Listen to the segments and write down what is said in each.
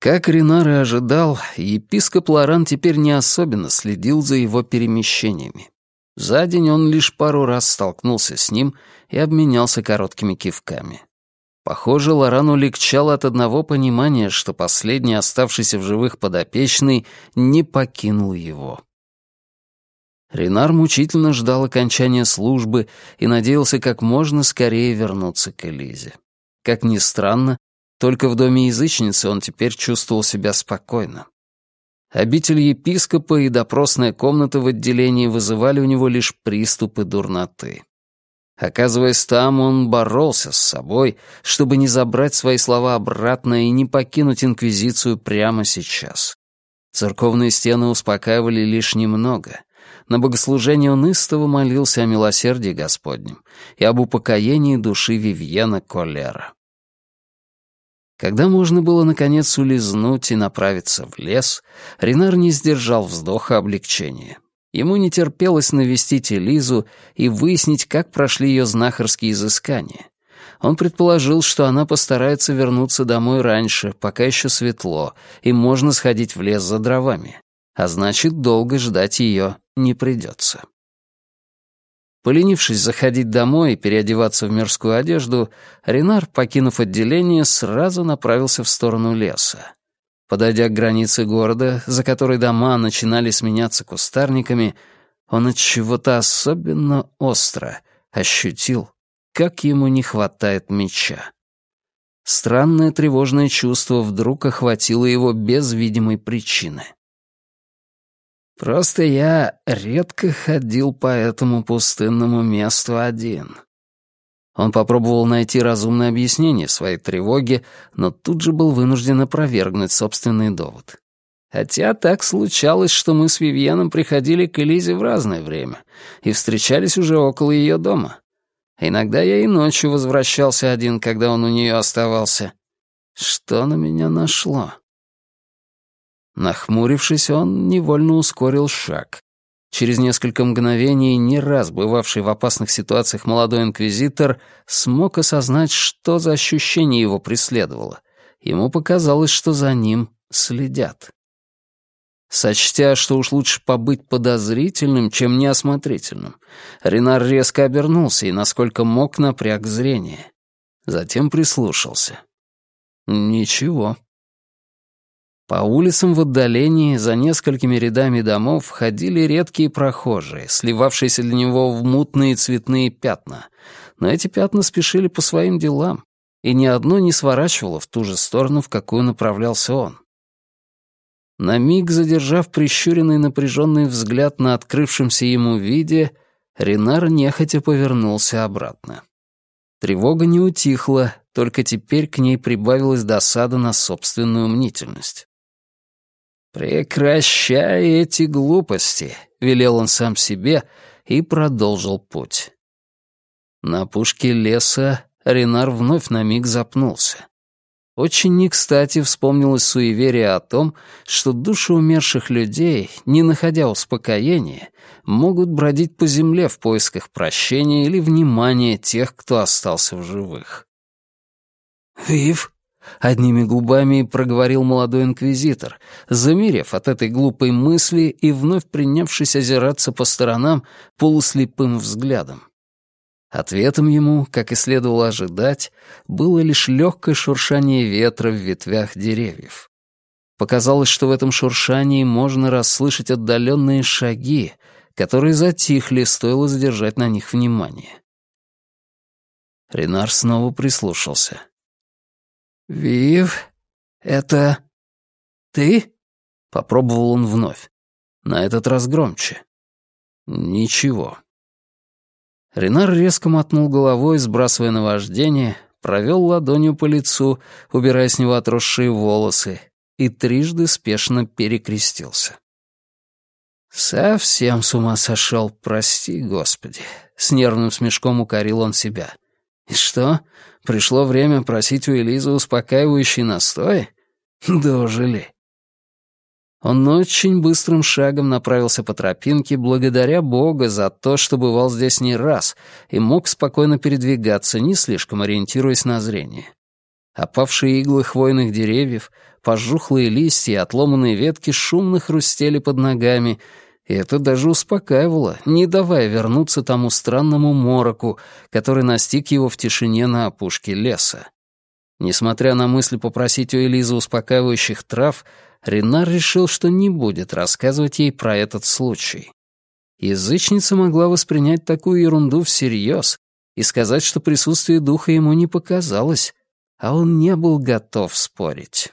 Как Ренар и ожидал, епископ Лоран теперь не особенно следил за его перемещениями. За день он лишь пару раз столкнулся с ним и обменялся короткими кивками. Похоже, Лорану легчало от одного понимания, что последний оставшийся в живых подопечный не покинул его. Ренар мучительно ждал окончания службы и надеялся как можно скорее вернуться к Элизе. Как ни странно, только в доме язычницы он теперь чувствовал себя спокойно. Обитель епископа и допросная комната в отделении вызывали у него лишь приступы дурноты. Оказываясь там, он боролся с собой, чтобы не забрать свои слова обратно и не покинуть Инквизицию прямо сейчас. Церковные стены успокаивали лишь немного. На богослужении он истово молился о милосердии Господнем и об упокоении души Вивьена Коллера. Когда можно было, наконец, улизнуть и направиться в лес, Ренар не сдержал вздоха облегчения. Ему не терпелось навестить Элизу и выяснить, как прошли ее знахарские изыскания. Он предположил, что она постарается вернуться домой раньше, пока еще светло, и можно сходить в лес за дровами. А значит, долго ждать ее не придется. Поленившись заходить домой и переодеваться в мирскую одежду, Ренар, покинув отделение, сразу направился в сторону леса. Подойдя к границе города, за которой дома начинали сменяться кустарниками, он от чего-то особенно остро ощутил, как ему не хватает меча. Странное тревожное чувство вдруг охватило его без видимой причины. Просто я редко ходил по этому пустынному месту один. Он попробовал найти разумное объяснение своей тревоге, но тут же был вынужден опровергнуть собственный довод. Хотя так случалось, что мы с Вивьеном приходили к Элизе в разное время и встречались уже около ее дома. Иногда я и ночью возвращался один, когда он у нее оставался. Что на меня нашло? Нахмурившись, он невольно ускорил шаг. Через несколько мгновений, не раз бывавший в опасных ситуациях молодой инквизитор смог осознать, что за ощущение его преследовало. Ему показалось, что за ним следят. Сочтя, что уж лучше побыть подозрительным, чем неосмотрительным, Ренар резко обернулся и, насколько мог, напряг зрение. Затем прислушался. Ничего. По улицам в отдалении, за несколькими рядами домов, ходили редкие прохожие, сливавшиеся для него в мутные цветные пятна. Но эти пятна спешили по своим делам, и ни одно не сворачивало в ту же сторону, в какую направлялся он. На миг задержав прищуренный напряженный взгляд на открывшемся ему виде, Ренар нехотя повернулся обратно. Тревога не утихла, только теперь к ней прибавилась досада на собственную мнительность. «Прекращай эти глупости», — велел он сам себе и продолжил путь. На пушке леса Ренар вновь на миг запнулся. Очень не кстати вспомнилось суеверие о том, что души умерших людей, не находя успокоения, могут бродить по земле в поисках прощения или внимания тех, кто остался в живых. «Вив», — одними губами проговорил молодой инквизитор, замерев от этой глупой мысли и вновь принявшись озираться по сторонам полуслепым взглядом. Ответом ему, как и следовало ожидать, было лишь легкое шуршание ветра в ветвях деревьев. Показалось, что в этом шуршании можно расслышать отдаленные шаги, которые затихли, стоило задержать на них внимание. Ренар снова прислушался. «Вив, это ты?» — попробовал он вновь. На этот раз громче. «Ничего». Ренар резко мотнул головой, сбрасывая наваждение, провел ладонью по лицу, убирая с него отросшие волосы, и трижды спешно перекрестился. «Совсем с ума сошел, прости, Господи!» — с нервным смешком укорил он себя. «И что, пришло время просить у Элизы успокаивающий настой? Дожили!» Он очень быстрым шагом направился по тропинке, благодаря Бога за то, что бывал здесь не раз и мог спокойно передвигаться, не слишком ориентируясь на зрение. Опавшие иглы хвойных деревьев, пожухлые листья и отломанные ветки шумно хрустели под ногами, и это даже успокаивало, не давая вернуться тому странному мороку, который настиг его в тишине на опушке леса. Несмотря на мысль попросить у Элизы успокаивающих трав, Ренар решил, что не будет рассказывать ей про этот случай. Язычница могла воспринять такую ерунду всерьез и сказать, что присутствие духа ему не показалось, а он не был готов спорить.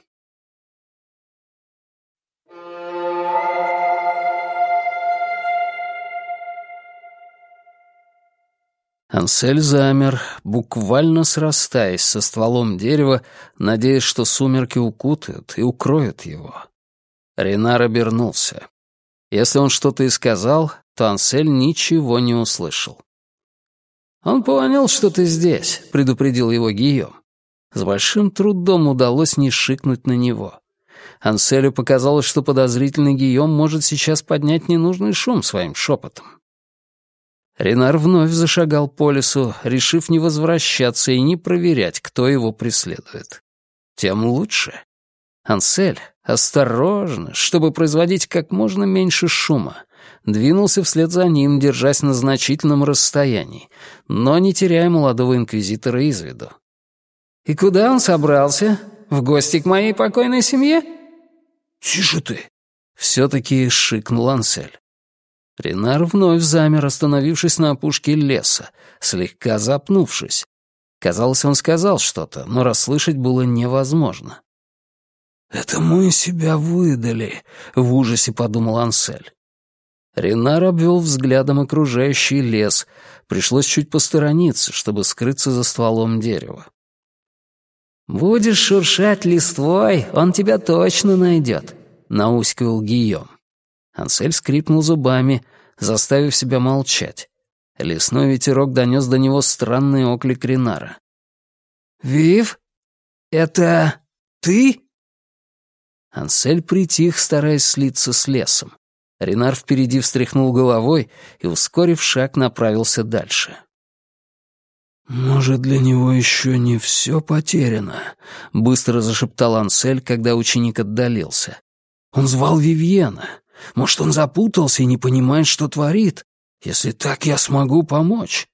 Ансель замер, буквально срастаясь со стволом дерева, надеясь, что сумерки укутают и укроют его. Ренар обернулся. Если он что-то и сказал, то Ансель ничего не услышал. «Он понял, что ты здесь», — предупредил его Гийом. С большим трудом удалось не шикнуть на него. Анселю показалось, что подозрительный Гийом может сейчас поднять ненужный шум своим шепотом. Ренар вновь зашагал по лесу, решив не возвращаться и не проверять, кто его преследует. Тем лучше. Ансель, осторожно, чтобы производить как можно меньше шума, двинулся вслед за ним, держась на значительном расстоянии, но не теряя молодого инквизитора из виду. «И куда он собрался? В гости к моей покойной семье?» «Тише ты!» — все-таки шикнул Ансель. Ренар вновь замер, остановившись на опушке леса, слегка запнувшись. Казалось, он сказал что-то, но расслышать было невозможно. «Это мы себя выдали», — в ужасе подумал Ансель. Ренар обвел взглядом окружающий лес. Пришлось чуть посторониться, чтобы скрыться за стволом дерева. «Будешь шуршать листвой, он тебя точно найдет», — науськивал Гийом. Ансель скрипнул зубами, заставив себя молчать. Лесной ветерок донес до него странный оклик Ренара. «Вив, это ты?» Ансель притих, стараясь слиться с лесом. Ренар впереди встряхнул головой и, ускорив шаг, направился дальше. «Может, для него еще не все потеряно?» — быстро зашептал Ансель, когда ученик отдалился. «Он звал Вивьена. Может, он запутался и не понимает, что творит? Если так, я смогу помочь».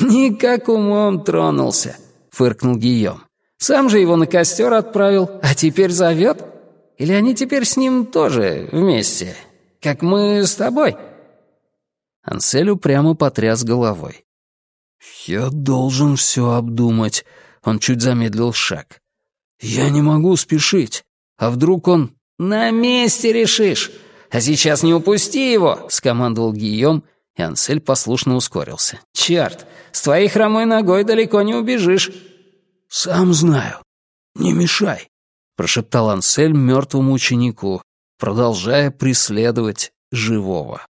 «Никак умом тронулся», — фыркнул Гийом. «Сам же его на костер отправил, а теперь зовет? Или они теперь с ним тоже вместе, как мы с тобой?» Ансель упрямо потряс головой. «Я должен все обдумать». Он чуть замедлил шаг. «Я не могу спешить. А вдруг он...» «На месте решишь. А сейчас не упусти его!» — скомандовал Гийом, и Ансель послушно ускорился. «Черт, с твоей хромой ногой далеко не убежишь». «Сам знаю. Не мешай», — прошептал Ансель мертвому ученику, продолжая преследовать живого.